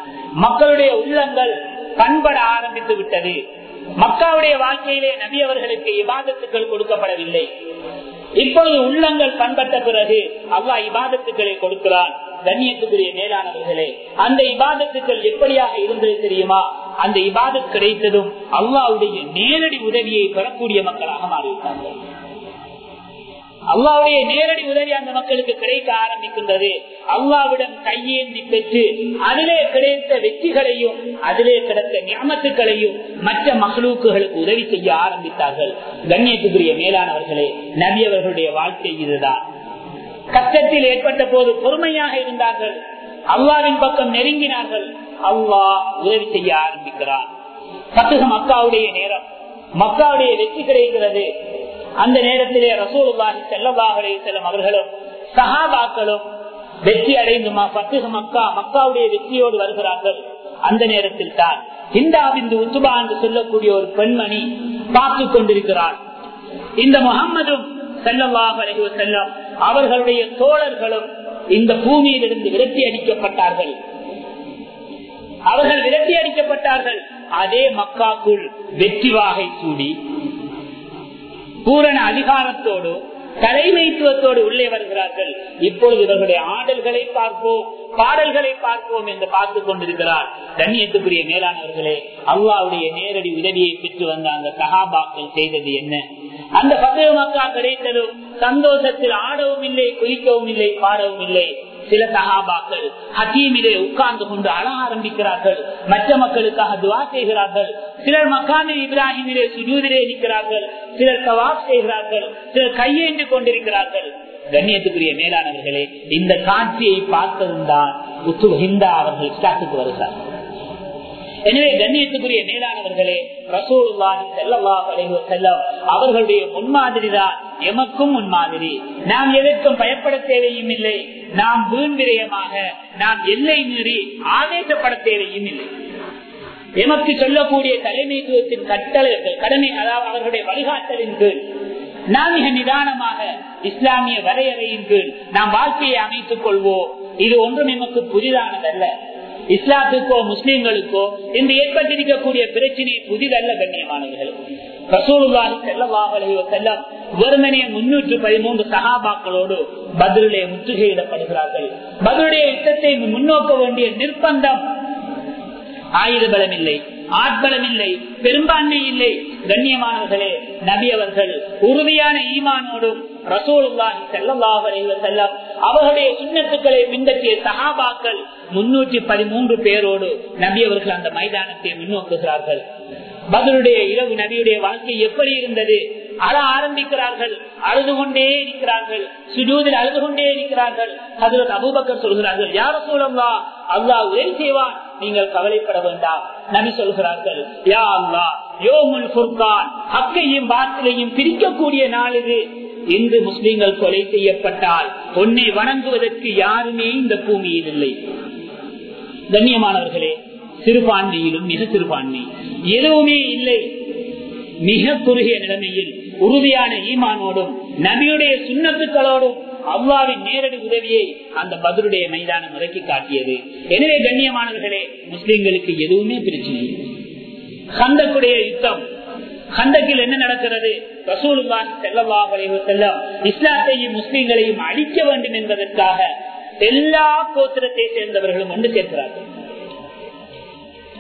மக்களுடைய உள்ளங்கள் பண்பட ஆரம்பித்து விட்டது. மக்காவுடைய வாழ்க்கையிலே நபி அவர்களுக்கு இபாதத்துக்கள் கொடுக்கப்படவில்லை. இப்பொழுது உள்ளங்கள் பண்பட்ட பிறகு அல்லாஹ் இபாதத்துக்களை கொடுக்கிறான். கண்ணியத்துக்குரிய மேலானவர்களே அந்த இபாதத்துக்கள் எப்படியாக இருந்தது தெரியுமா? அந்த இபாதத் கிடைத்ததும் அல்லாவுடைய நேரடி உதவியை பெறக்கூடிய மக்களாக மாறிவிட்டார்கள். அல்லாவுடைய நேரடி உதவி அந்த மக்களுக்கு கிடைக்க ஆரம்பிக்கின்றது. அல்லாவிடம் கையேந்தி பெற்று அதிலே கிடைத்த வெற்றிகளையும் அதிலே கிடைத்த ஞாபகத்துக்களையும் மற்ற மகளூக்குகளுக்கு உதவி செய்ய ஆரம்பித்தார்கள். கண்ணியத்துக்குரிய மேலானவர்களே நபி அவர்களுடைய வாழ்க்கை இதுதான். கஷ்டத்தில் ஏற்பட்ட போது பொறுமையாக இருந்தார்கள். அல்லாவின் பக்கம் நெருங்கினார்கள். அல்லாஹ் உதவி செய்ய ஆரம்பிக்கிறார் பத்துக மக்காவுடைய நேரம். மக்காவுடைய வெற்றி கிடைக்கிறது. அந்த நேரத்திலே ரசூலுல்லாஹி ஸல்லல்லாஹு அலைஹி வஸல்லம் அவர்களும் சஹாபாக்களும் வெற்றி அடைந்து பத்துக மக்கா மக்காவுடைய வெற்றியோடு வருகிறார்கள். அந்த நேரத்தில் தான் ஹிந்தாபிந்து உத்துபா என்று சொல்லக்கூடிய ஒரு பெண்மணி பார்த்து கொண்டிருக்கிறார் இந்த முகம்மதும் செல்லவாக அலைஹி செல்லம் அவர்களுடைய தோழர்களும் இந்த பூமியிலிருந்து விரட்டி அடிக்கப்பட்டார்கள். அவர்கள் விரட்டி அடிக்கப்பட்டார்கள். அதே மக்காக்குள் வெற்றி வாகை சூடி பூரண அதிகாரத்தோடு தலைமைத்துவத்தோடு உள்ளே வருகிறார்கள். இப்பொழுது இவர்களுடைய ஆடல்களை பார்ப்போம் பாடல்களை பார்ப்போம் என்று பார்த்து கொண்டிருக்கிறார். தண்ணியத்துக்குரிய மேலானவர்களே அல்லாவுடைய நேரடி உதவியை பெற்று வந்த அந்த சகாபாக்கள் செய்தது என்ன? அந்த பதவி மக்கா கிடைத்ததும் சந்தோஷத்தில் ஆடவும் இல்லை குளிக்கவும் இல்லை பாடவும் இல்லை சில சகாபாக்கள் ஹக்கீமிலே உட்கார்ந்து கொண்டு அழ ஆரம்பிக்கிறார்கள். மற்ற மக்களுக்காக துவா செய்கிறார்கள். சிலர் மக்காமி இப்ராஹிமிலே சுஜூதிலே இருக்கிறார்கள் சிலர் கவாப் செய்கிறார்கள். சிலர் கையேந்து கொண்டிருக்கிறார்கள். கண்ணியத்துக்குரிய மேலானவர்களே இந்த காட்சியை பார்த்ததும் தான் உத்து ஹிந்தா அவர்கள் இஸ்லாத்துக்கு வருகிறார் எனவே கண்ணியத்துக்குரிய மேலானவர்களே ரசூலுல்லாஹி செல்லவா அலைஹி வஸல்லம் அவர்களுடைய முன்மாதிரி தான் எமக்கும் முன்மாதிரி. நாம் எதற்கும் பயப்பட தேவையும் இல்லை. நாம் வீண் விரயமாக நாம் எல்லை மீறி ஆவேசப்பட தேவையும் இல்லை. எமக்கு சொல்லக்கூடிய தலைமைத்துவத்தின் கட்டளை கடமை அதாவது அவர்களுடைய வழிகாட்டலின் கீழ் நாம் மிக நிதானமாக இஸ்லாமிய வரையறையின் கீழ் நாம் வாழ்க்கையை அமைத்துக் கொள்வோம். இது ஒன்றும் எமக்கு புதிதானதல்ல. இஸ்லாத்துக்கோ முஸ்லிம்களுக்கோ இன்று ஏற்பட்டிருக்கக்கூடிய பிரச்சனை புதிதல்ல கண்ணியமானவர்கள். ரசூலுல்லாஹி ஸல்லல்லாஹு அலைஹி வஸல்லம் வெறுமனே முன்னூற்று பதிமூன்று சஹாபாக்களோடு பதிலே முற்றுகையிடப்படுகிறார்கள். பதிலுடைய யுத்தத்தை முன்னோக்க வேண்டிய நிர்பந்தம் ஆயுத பலம் இல்லை ஆட்பலம் இல்லை பெரும்பான்மை இல்லை. கண்ணியமானவர்களே நபி அவர்கள் உறுதியான ஈமானோடும் ரசூலுல்லாஹி ஸல்லல்லாஹு அலைஹி அவர்களுடைய சுண்ணத்துக்களை பின்பற்றிய சகாபாக்கள் முன்னூற்றி பதிமூன்று பேரோடு நபி அவர்கள் அந்த மைதானத்தை முன்னோக்குகிறார்கள். பதிலுடைய இரவு நபியுடைய வாழ்க்கை எப்படி இருந்தது? அழ ஆரம்பிக்கிறார்கள் அழுது கொண்டே இருக்கிறார்கள் சுஜூதில் அழுது கொண்டே இருக்கிறார்கள். அதில் அபூபக்கர் சொல்கிறார்கள் யார சூழல்லா அல்லாஹ் உதவி செய்வான் நீங்கள் கவலைப்பட வேண்டாம். நபி சொல்கிறார்கள் யா அல்லா யோமுல் ஃபுர்கான் ஹக்கையும் பாத்திலையும் பிரிக்கக்கூடிய நாள் இது. இந்து முஸ்லிம்கள் கொலை செய்யப்பட்டால் உன்னை வணங்குவதற்கு யாருமே இந்த பூமியில் இல்லை. கண்ணியமானவர்களே சிறுபான்மையிலும் மிக சிறுபான்மை. எதுவுமே இல்லை. மிக குறுகிய நிலைமையில் உறுதியான ஈமானோடும் நபியுடைய சுண்ணத்துக்களோடும் அவ்வாவின் நேரடி உதவியை அந்த பதிலுடைய மைதானம் இறக்கி காட்டியது. எனவே கண்ணியமானவர்களே முஸ்லிம்களுக்கு எதுவுமே பிரச்சனை சந்தக்குடைய யுத்தம் கந்தக்கில் என்ன நடக்கிறது? ரசூலுல்லாஹி ஸல்லல்லாஹு அலைஹி வஸல்லம் இஸ்லாத்தையும் முஸ்லிம்களையும் அழிக்க வேண்டும் என்பதற்காக எல்லா கோத்திரத்தை சேர்ந்தவர்களும் ஒன்று சேர்க்கிறார்கள்.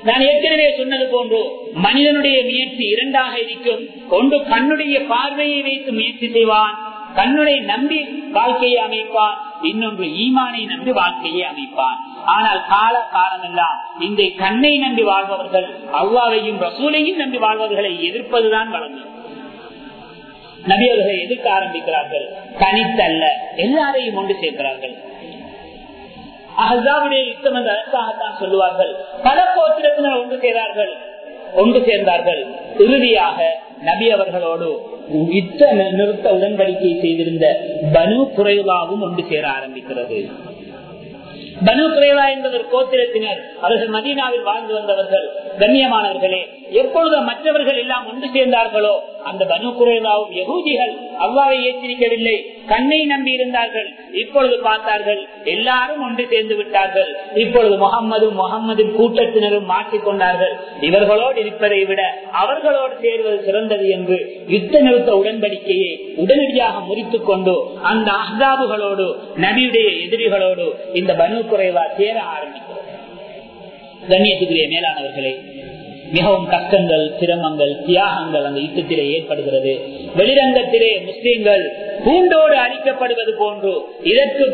நான் ஏற்கனவே சொன்னது போன்று மனிதனுடைய முயற்சி இரண்டாக இருக்கும். ஒன்று கண்ணுடைய பார்வையை வைத்து முயற்சி செய்வான் கண்ணுடைய நம்பி வாழ்க்கையை அமைப்பான் இன்னொன்று ஈமானை நம்பி வாழ்க்கையை அமைப்பான். ஆனால் கால காலமெல்லாம் இந்த கண்ணை நம்பி வாழ்பவர்கள் அவ்வாவையும் ரசூலையும் நம்பி வாழ்பவர்களை எதிர்ப்பதுதான் வழங்கும் நபி அவர்களை எதிர்க்க ஆரம்பிக்கிறார்கள். தனித்தல்ல எல்லாரையும் ஒன்று சேர்க்கிறார்கள். அஹாவுடைய யுத்தம் என்று அதற்காகத்தான் சொல்லுவார்கள். பல கோத்திரத்தினர் ஒன்று சேர்ந்தார்கள். ஒன்று சேர்ந்தார்கள். இறுதியாக நபி அவர்களோடு யுத்த நிறுத்த உடன்படிக்கை செய்திருந்த பனு குறைவாவும் ஒன்று சேர ஆரம்பிக்கிறது. பனு குறைவா என்பது ஒரு கோத்திரத்தினர் அவர்கள் மதீனாவில் வாழ்ந்து வந்தவர்கள் கண்ணியமானவர்களே எப்பொழுது மற்றவர்கள் எல்லாம் ஒன்று சேர்ந்தார்களோ அந்த பனு குறைவாவும் எகூதிகள் அவ்வாறு ஏற்றிருக்கவில்லை. கண்ணை நம்பி இருந்தார்கள் இப்பொழுது பார்த்தார்கள் எல்லாரும் ஒன்று சேர்ந்து விட்டார்கள். இப்பொழுது முகம்மதும் முகம்மதின் கூட்டத்தினரும் மாற்றிக்கொண்டார்கள் இவர்களோடு இருப்பதை விட அவர்களோடு சேருவது சிறந்தது என்று யுத்த நிறுத்த உடன்படிக்கையை உடனடியாக முறித்துக் கொண்டு அந்த அஹ்தாபுகளோடு நபியுடைய எதிரிகளோடு இந்த பனு குறைவா சேர ஆரம்பிக்கிறது கண்ணியத்துக்குரிய மேலானவர்களே மிகவும் கஷ்டங்கள் சிரமங்கள் தியாகங்கள் அந்த யுத்தத்திலே ஏற்படுகிறது. வெளிரங்கத்திலே முஸ்லீம்கள் பூண்டோடு அழிக்கப்படுவது போன்று. இதற்கு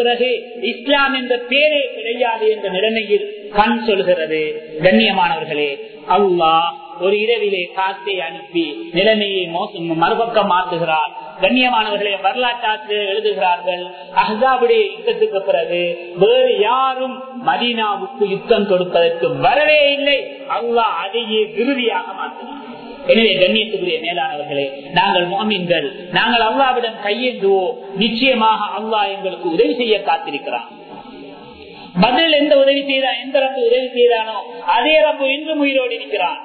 பிறகு இஸ்லாம் என்ற பேரே கிடையாது என்ற நிலைமையில் கண் சொல்கிறது. கண்ணியமானவர்களே அல்லாஹ் ஒரு இரவிலே காத்தை அனுப்பி நிலைமையை மோசம் மறுபக்கம் மாற்றுகிறார். கண்ணியமானவர்களை வரலாற்றாற்று எழுதுகிறார்கள் அஹாபுடைய யுத்தத்துக்கு பிறகு வேறு யாரும் மதீனாவுக்கு யுத்தம் கொடுப்பதற்கு வரவே இல்லை. அல்லாஹ் அதையே இறுதியாக மாற்றினார் எனவே கண்ணியத்துக்குரிய மேலானவர்களே நாங்கள் மோமின்கள் நாங்கள் அல்லாவிடம் கையேந்துவோம். நிச்சயமாக அல்லா எங்களுக்கு உதவி செய்ய காத்திருக்கிறான். பதில் எந்த உதவி செய்தா எந்த ரப்பு உதவி செய்தானோ அதே ரப்பு இன்றும் உயிரோடு இருக்கிறான்.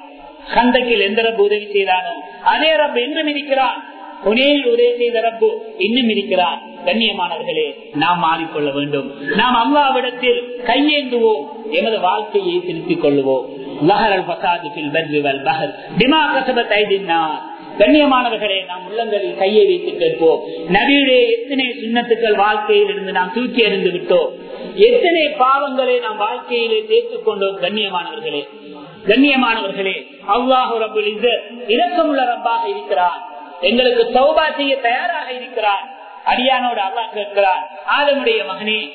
கந்தக்கில் எந்த ரப்பு உதவி செய்தானோ அதே ரப்பு இன்றும் இருக்கிறான். உனையில் உதவி செய்த ரப்பு இன்னும் இருக்கிறான். கண்ணியமானவர்களே நாம் மாறிக்கொள்ள வேண்டும். நாம் அம்மாவிடத்தில் கையேந்துவோம். எமது வாழ்க்கையை திருத்திக் கொள்ளுவோம். கண்ணியமானவர்களே நாம் உள்ளங்களில் கையை வைத்து கேட்போம். நபியுடைய எத்தனை சுண்ணத்துக்கள் வாழ்க்கையில் இருந்து நாம் தூக்கி அறிந்து விட்டோம்? எத்தனை பாவங்களை நாம் வாழ்க்கையிலே சேர்த்துக் கொண்டோம் கண்ணியமானவர்களே? கண்ணியமானவர்களே அல்லாஹு ரபுல் இரக்கமுள்ள ரப்பாக இருக்கிறார். எங்களுக்கு சௌபா செய்ய தயாராக இருக்கிறார். அடியானோடு அல்லாஹ் கேட்கிறார் ஆதமுடைய மகனே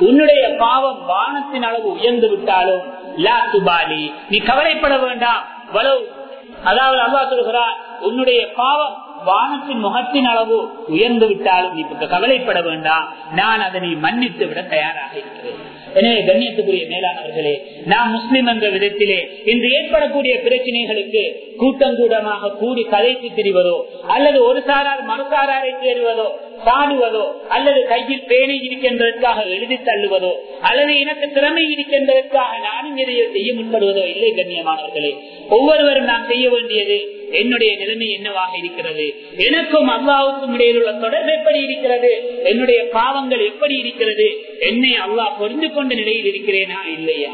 உன்னுடைய பாவம் வானத்தின் அளவு உயர்ந்து விட்டாலும் லா துபாலி. நீ கவலைப்பட வேண்டாம். வலவு அதாவது அல்லா சொல்கிறார் உன்னுடைய பாவம் வானத்தின் முகத்தின் அளவு உயர்ந்து விட்டாலும் நீ கவலைப்பட வேண்டாம் நான் அதனை மன்னித்து விட தயாராக இருக்கிறேன். எனவே கண்ணியத்துக்குரிய மேலானவர்களே நாம் முஸ்லிம் என்ற விதத்திலே இன்று ஏற்படக்கூடிய பிரச்சனைகளுக்கு கூட்டங்கூடமாக கூடி கதைத்து திரிவதோ அல்லது ஒரு சாரார் மறுசாராரை தேடுவதோ சாடுவதோ அல்லது கையில் பேனை இருக்கின்றதற்காக எழுதி தள்ளுவதோ அல்லது எனக்கு திறமை இருக்கின்றதற்காக நானும் இதை செய்ய முன்படுவதோ இல்லை கண்ணியமானவர்களே. ஒவ்வொருவரும் நாம் செய்ய வேண்டியது என்னுடைய நிலைமை என்னவாக இருக்கிறது? எனக்கும் அல்லாவுக்கும் இடையில் உள்ள தொடர்பு எப்படி இருக்கிறது? என்னுடைய பாவங்கள் எப்படி இருக்கிறது? என்னை அல்லாஹ் புரிந்து கொண்ட நிலையில் இருக்கிறேனா இல்லையா?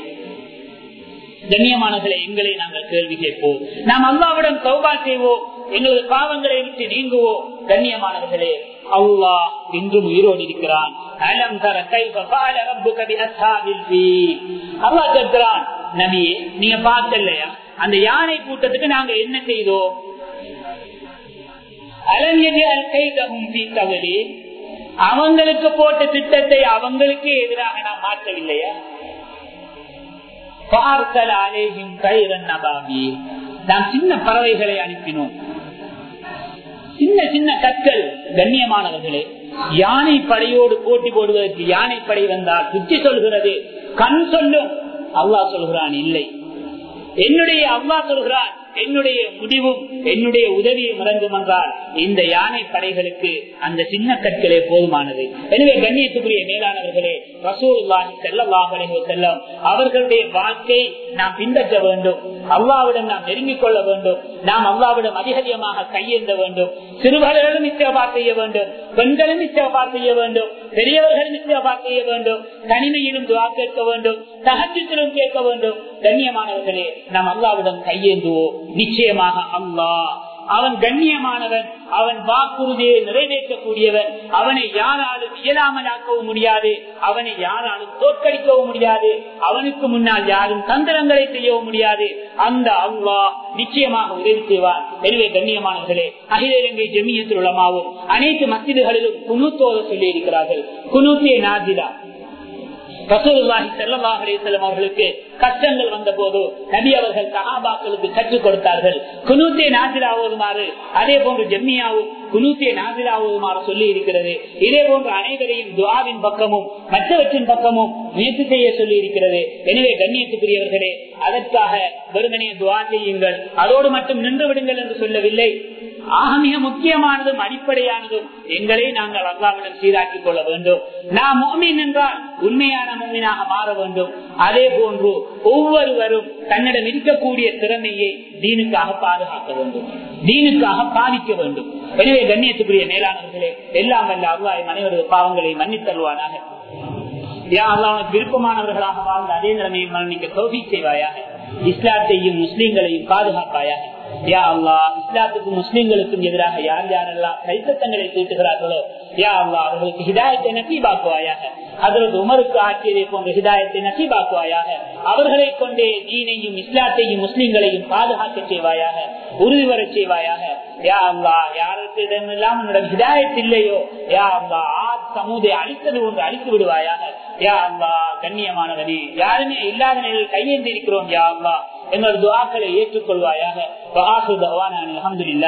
கண்ணியமானவர்களை எங்களை நாங்கள் கேள்வி கேட்போம். நாம் அல்லாவிடம் சௌபா செய்வோம். எங்களது பாவங்களை விட்டு நீங்குவோம். கண்ணியமானவர்களே அல்லாஹ் இன்றும் உயிரோடு இருக்கிறான். அலம் தர அல்லாஹ் கேட்கிறான் நபியே நீங்க பார்த்தல்லையா? அந்த யானை கூட்டத்துக்கு நாங்க என்ன செய்தோம் அவங்களுக்கு போட்ட திட்டத்தை அவங்களுக்கு எதிராக நான் மாற்றவில்லையா? நாம் சின்ன பறவைகளை அனுப்பினோம். சின்ன சின்ன கற்கள் கண்ணியமானவர்களே யானை படையோடு போட்டி போடுவதற்கு யானை படை வந்தால் புத்தி சொல்கிறது கண் சொல்லும் அல்லா சொல்கிறான் இல்லை. என்னுடைய அம்மா சொல்கிறார் என்னுடைய முடிவும் என்னுடைய உதவியும் இறங்கும் என்றால் இந்த யானை படைகளுக்கு அந்த சின்ன கற்களே போதுமானது. எனவே கண்ணியத்துக்குரிய மேலானவர்களே ரசூல்லாஹி செல்லவாகலே செல்லம் அவர்களுடைய வாழ்க்கை நாம் பின்பற்ற வேண்டும். அல்லாவிடம் நாம் நெருங்கிக் கொள்ள வேண்டும். நாம் அல்லாவிடம் அதிக அதிகமாக கையேந்த வேண்டும். சிறுவர்களும் இச்சபா செய்ய வேண்டும். பெண்களும் இச்சபா செய்ய வேண்டும். பெரியவர்களும் இச்சபா செய்ய வேண்டும். தனிமையிலும் துவா கேட்க வேண்டும். தகஜத்திலும் கேட்க வேண்டும். கண்ணியமானவர்களே நாம் அல்லாவிடம் கையேந்துவோம். நிச்சயமாக அல்லாஹ் அவன் கண்ணியமானவன் அவன் வாக்குறுதியை நிறைவேற்றக்கூடியவன் அவனை யாராலும் இயலாமலாக்கவும் முடியாது அவனை யாராலும் தோற்கடிக்கவும் முடியாது அவனுக்கு முன்னால் யாரும் தந்திரங்களை செய்யவும் முடியாது. அந்த அல்லாஹ் நிச்சயமாக உதவி செய்வார் எனவே கண்ணியமானவர்களே அகில இலங்கை ஜெமியத்தில் உள்ளமாவும் அனைத்து மசிதுகளிலும் குணுத்தோத சொல்லி இருக்கிறார்கள் குணுத்திய நாதிலா ரசூலுல்லாஹி செல்லமாக அலைஹி அவர்களுக்கு கஷ்டங்கள் வந்த போது நபி அவர்கள் சகாபாக்களுக்கு கற்றுக் கொடுத்தார்கள். குனூத்திய நாசிலா ஓதுமாறு அதே போன்று ஜெம்மியாவும் குனூத்திய நாசிலா ஓதுமாறு சொல்லி இருக்கிறது. இதே போன்று அனைவரையும் துவாவின் பக்கமும் மற்றவற்றின் பக்கமும் முயற்சி செய்ய சொல்லி இருக்கிறது. எனவே கண்ணியத்துக்குரியவர்களே அதற்காக வெறுமனே துவா செய்யுங்கள். அதோடு மட்டும் நின்று விடுங்கள் என்று சொல்லவில்லை. ஆக மிக முக்கியமானதும் அடிப்படையானதும் எங்களை நாங்கள் அல்லாவிடம் சீராக்கிக் கொள்ள வேண்டும். நாம் மோமின் என்றால் உண்மையான மோமினாக மாற வேண்டும். அதே போன்று ஒவ்வொருவரும் தன்னிடம் இருக்கக்கூடிய திறமையை தீனுக்காக பாதுகாக்க வேண்டும். தீனுக்காக பாதிக்க வேண்டும். எனவே கண்ணியத்துக்குரிய மேலானவர்களே எல்லாம் வல்ல அருவாய் மனைவரது பாவங்களை மன்னித்தருவானாக விருப்பமானவர்களாக வாழ்ந்த அதே நிலைமையை மரணிக்க தோல்வி செய்வாயாக. இஸ்லாத்தையும் முஸ்லீம்களையும் பாதுகாப்பாயாக. யா அல்லா இஸ்லாத்துக்கும் முஸ்லீம்களுக்கும் எதிராக யார் யாரெல்லாம் கைத்தத்தங்களை தீட்டுகிறார்களோ யா அல்லா அவர்களுக்கு ஹிதாயத்தை நசீபாக்குவாயாக. அதற்கு உமருக்கு ஆட்சியதை போன்ற ஹிதாயத்தை நசீபாக்குவாயாக. அவர்களை கொண்டே தீனையும் இஸ்லாத்தையும் முஸ்லீம்களையும் பாதுகாக்க செய்வாயாக உறுதி வர செய்வாயாக. யா அல்லா யாருக்கு இடமெல்லாம் உன்னிடம் ஹிதாயத் இல்லையோ? யா அல்லா ஆத் சமூதை அழித்தது ஒன்று அழித்து விடுவாயாக. யா அல்லா கண்ணியமானவனே யாருமே இல்லாத நிலையில் கையேந்தி இருக்கிறோம் யா அல்லா எங்களது துவாக்களை ஏற்றுக்கொள்வாயாக அலமதுல்லா